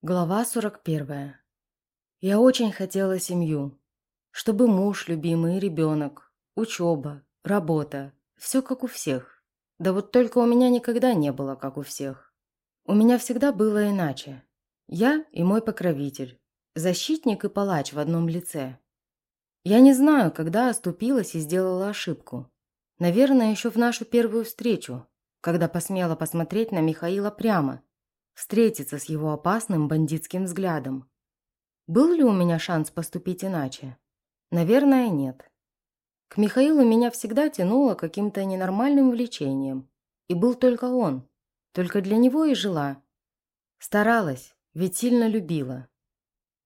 Глава 41. Я очень хотела семью. Чтобы муж любимый ребенок, учеба, работа. Все как у всех. Да вот только у меня никогда не было как у всех. У меня всегда было иначе. Я и мой покровитель. Защитник и палач в одном лице. Я не знаю, когда оступилась и сделала ошибку. Наверное, еще в нашу первую встречу, когда посмела посмотреть на Михаила прямо – встретиться с его опасным бандитским взглядом. Был ли у меня шанс поступить иначе? Наверное, нет. К Михаилу меня всегда тянуло каким-то ненормальным влечением. И был только он. Только для него и жила. Старалась, ведь сильно любила.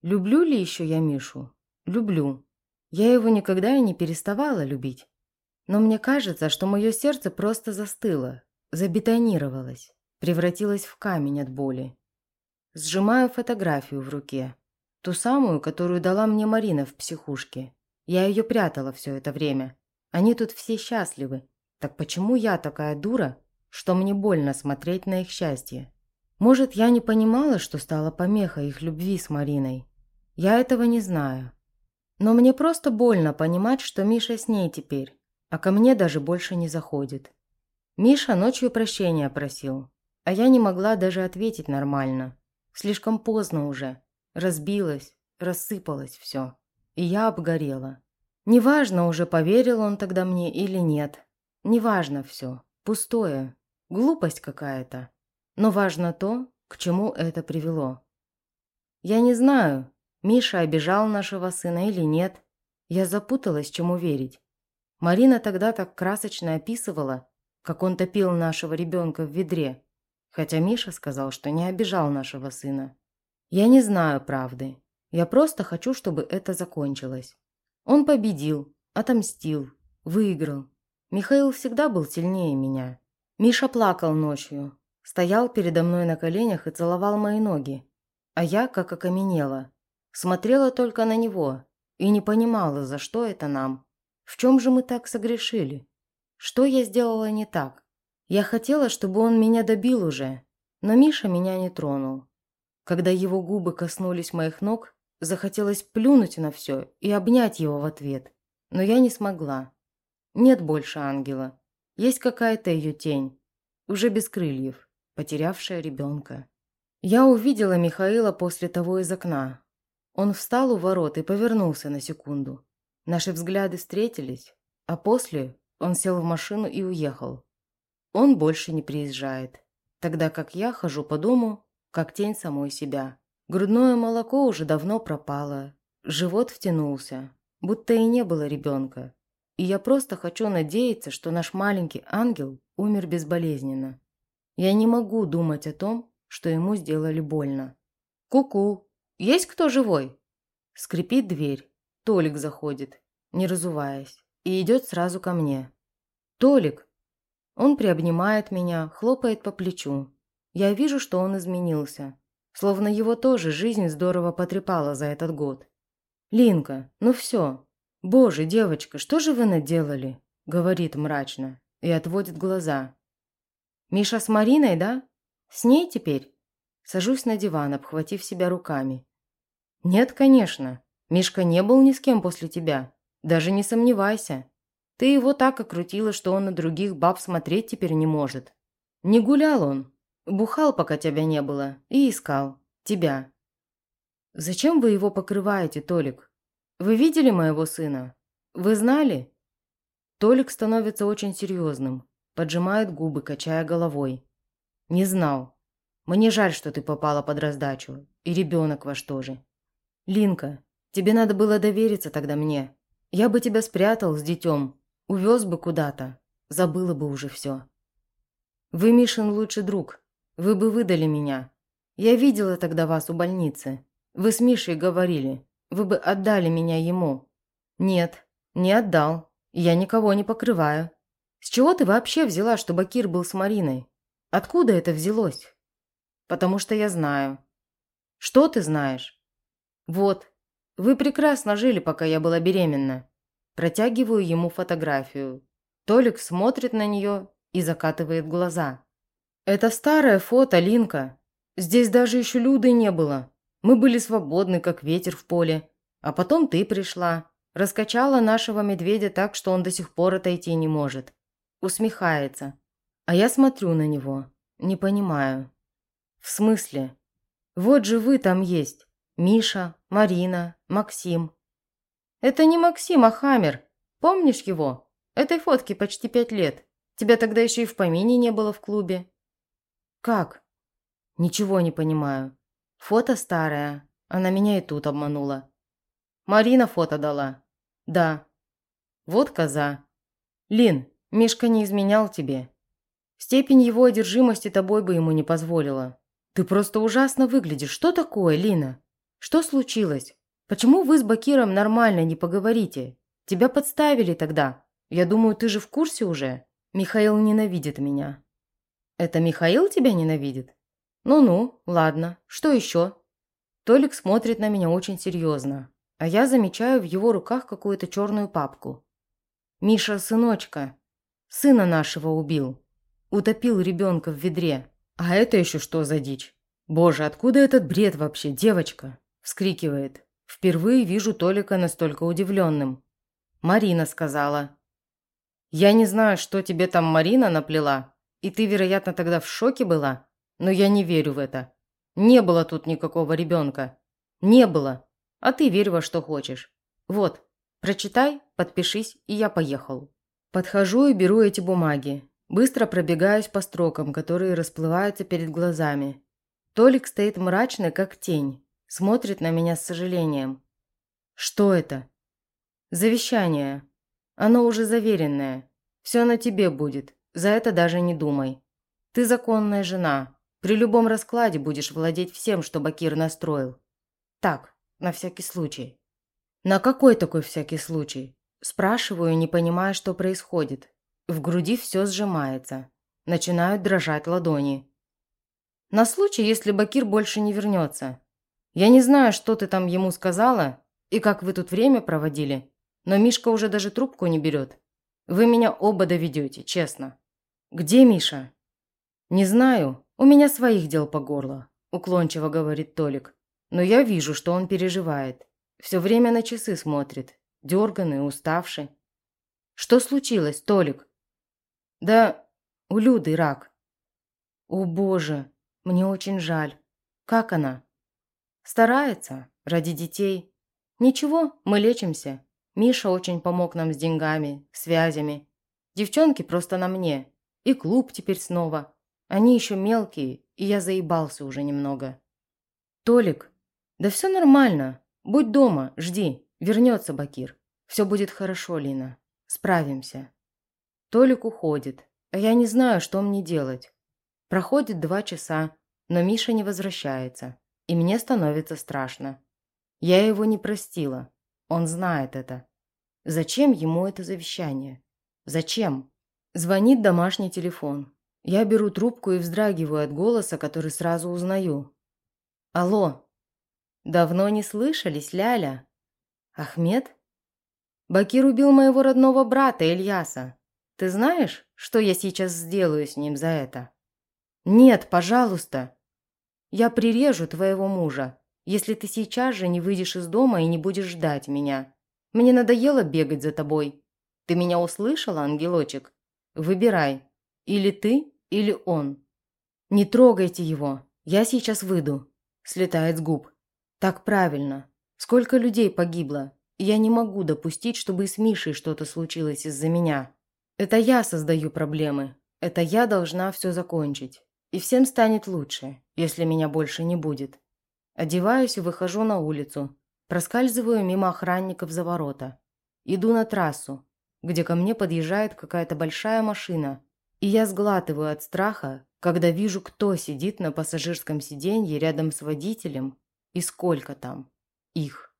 Люблю ли еще я Мишу? Люблю. Я его никогда и не переставала любить. Но мне кажется, что мое сердце просто застыло, забетонировалось превратилась в камень от боли. Сжимаю фотографию в руке. Ту самую, которую дала мне Марина в психушке. Я ее прятала все это время. Они тут все счастливы. Так почему я такая дура, что мне больно смотреть на их счастье? Может, я не понимала, что стала помехой их любви с Мариной? Я этого не знаю. Но мне просто больно понимать, что Миша с ней теперь, а ко мне даже больше не заходит. Миша ночью прощения просил, а я не могла даже ответить нормально. Слишком поздно уже. Разбилось, рассыпалось все. И я обгорела. Неважно уже, поверил он тогда мне или нет. Неважно все. Пустое. Глупость какая-то. Но важно то, к чему это привело. Я не знаю, Миша обижал нашего сына или нет. Я запуталась, чему верить. Марина тогда так красочно описывала, как он топил нашего ребенка в ведре. Хотя Миша сказал, что не обижал нашего сына. Я не знаю правды. Я просто хочу, чтобы это закончилось. Он победил, отомстил, выиграл. Михаил всегда был сильнее меня. Миша плакал ночью, стоял передо мной на коленях и целовал мои ноги. А я, как окаменела, смотрела только на него и не понимала, за что это нам. В чем же мы так согрешили? Что я сделала не так? Я хотела, чтобы он меня добил уже, но Миша меня не тронул. Когда его губы коснулись моих ног, захотелось плюнуть на все и обнять его в ответ. Но я не смогла. Нет больше ангела. Есть какая-то ее тень, уже без крыльев, потерявшая ребенка. Я увидела Михаила после того из окна. Он встал у ворот и повернулся на секунду. Наши взгляды встретились, а после он сел в машину и уехал. Он больше не приезжает, тогда как я хожу по дому, как тень самой себя. Грудное молоко уже давно пропало, живот втянулся, будто и не было ребенка. И я просто хочу надеяться, что наш маленький ангел умер безболезненно. Я не могу думать о том, что ему сделали больно. «Ку-ку! Есть кто живой?» Скрипит дверь. Толик заходит, не разуваясь, и идет сразу ко мне. «Толик, он приобнимает меня, хлопает по плечу. Я вижу, что он изменился. Словно его тоже жизнь здорово потрепала за этот год. «Линка, ну все. Боже, девочка, что же вы наделали?» Говорит мрачно и отводит глаза. «Миша с Мариной, да? С ней теперь?» Сажусь на диван, обхватив себя руками. «Нет, конечно. Мишка не был ни с кем после тебя. Даже не сомневайся. Ты его так окрутила, что он на других баб смотреть теперь не может. Не гулял он. Бухал, пока тебя не было, и искал. Тебя. Зачем вы его покрываете, Толик? Вы видели моего сына? Вы знали? Толик становится очень серьезным, поджимает губы, качая головой. Не знал. Мне жаль, что ты попала под раздачу. И ребенок ваш тоже. Линка, тебе надо было довериться тогда мне. Я бы тебя спрятал с детем, Увез бы куда-то, забыла бы уже все. Вы, Мишин, лучший друг. Вы бы выдали меня. Я видела тогда вас у больницы. Вы с Мишей говорили. Вы бы отдали меня ему. Нет, не отдал. Я никого не покрываю. С чего ты вообще взяла, что Бакир был с Мариной? Откуда это взялось? Потому что я знаю. Что ты знаешь? Вот. Вы прекрасно жили, пока я была беременна. Протягиваю ему фотографию. Толик смотрит на нее и закатывает глаза. «Это старое фото, Линка. Здесь даже еще Люды не было. Мы были свободны, как ветер в поле. А потом ты пришла. Раскачала нашего медведя так, что он до сих пор отойти не может. Усмехается. А я смотрю на него. Не понимаю. В смысле? Вот же вы там есть. Миша, Марина, Максим. Это не Максим, а Хамер. Помнишь его? Этой фотке почти пять лет. Тебя тогда еще и в помине не было в клубе. Как? Ничего не понимаю. Фото старое. Она меня и тут обманула. Марина фото дала. Да. Вот коза. Лин, Мишка не изменял тебе. Степень его одержимости тобой бы ему не позволила. Ты просто ужасно выглядишь. Что такое, Лина? Что случилось? Почему вы с Бакиром нормально не поговорите? Тебя подставили тогда. Я думаю, ты же в курсе уже. Михаил ненавидит меня. Это Михаил тебя ненавидит? Ну-ну, ладно. Что еще? Толик смотрит на меня очень серьезно, а я замечаю в его руках какую-то черную папку. Миша, сыночка, сына нашего убил. Утопил ребенка в ведре. А это еще что за дичь? Боже, откуда этот бред вообще, девочка? Вскрикивает. Впервые вижу Толика настолько удивленным. Марина сказала. Я не знаю, что тебе там Марина наплела, и ты, вероятно, тогда в шоке была, но я не верю в это. Не было тут никакого ребенка. Не было. А ты верь во что хочешь. Вот, прочитай, подпишись, и я поехал. Подхожу и беру эти бумаги. Быстро пробегаюсь по строкам, которые расплываются перед глазами. Толик стоит мрачный, как тень. Смотрит на меня с сожалением. Что это? Завещание. Оно уже заверенное. Все на тебе будет. За это даже не думай. Ты законная жена. При любом раскладе будешь владеть всем, что Бакир настроил. Так, на всякий случай. На какой такой всякий случай? Спрашиваю, не понимая, что происходит. В груди все сжимается. Начинают дрожать ладони. На случай, если Бакир больше не вернется. Я не знаю, что ты там ему сказала и как вы тут время проводили, но Мишка уже даже трубку не берет. Вы меня оба доведете, честно. Где Миша? Не знаю, у меня своих дел по горло, уклончиво говорит Толик. Но я вижу, что он переживает. Все время на часы смотрит, дерганный, уставший. Что случилось, Толик? Да у Люды рак. О боже, мне очень жаль. Как она? Старается, ради детей. Ничего, мы лечимся. Миша очень помог нам с деньгами, связями. Девчонки просто на мне. И клуб теперь снова. Они еще мелкие, и я заебался уже немного. Толик, да все нормально. Будь дома, жди. Вернется Бакир. Все будет хорошо, Лина. Справимся. Толик уходит, а я не знаю, что мне делать. Проходит два часа, но Миша не возвращается, и мне становится страшно. Я его не простила, он знает это. Зачем ему это завещание? Зачем? Звонит домашний телефон. Я беру трубку и вздрагиваю от голоса, который сразу узнаю. Алло. Давно не слышались, Ляля? Ахмед? Бакир убил моего родного брата Ильяса. Ты знаешь, что я сейчас сделаю с ним за это? Нет, пожалуйста. Я прирежу твоего мужа, если ты сейчас же не выйдешь из дома и не будешь ждать меня. Мне надоело бегать за тобой. Ты меня услышала, ангелочек? Выбирай. Или ты, или он. Не трогайте его. Я сейчас выйду. Слетает с губ. Так правильно. Сколько людей погибло. Я не могу допустить, чтобы и с Мишей что-то случилось из-за меня. Это я создаю проблемы. Это я должна все закончить. И всем станет лучше, если меня больше не будет. Одеваюсь и выхожу на улицу. Проскальзываю мимо охранников за ворота. Иду на трассу, где ко мне подъезжает какая-то большая машина. И я сглатываю от страха, когда вижу, кто сидит на пассажирском сиденье рядом с водителем и сколько там их.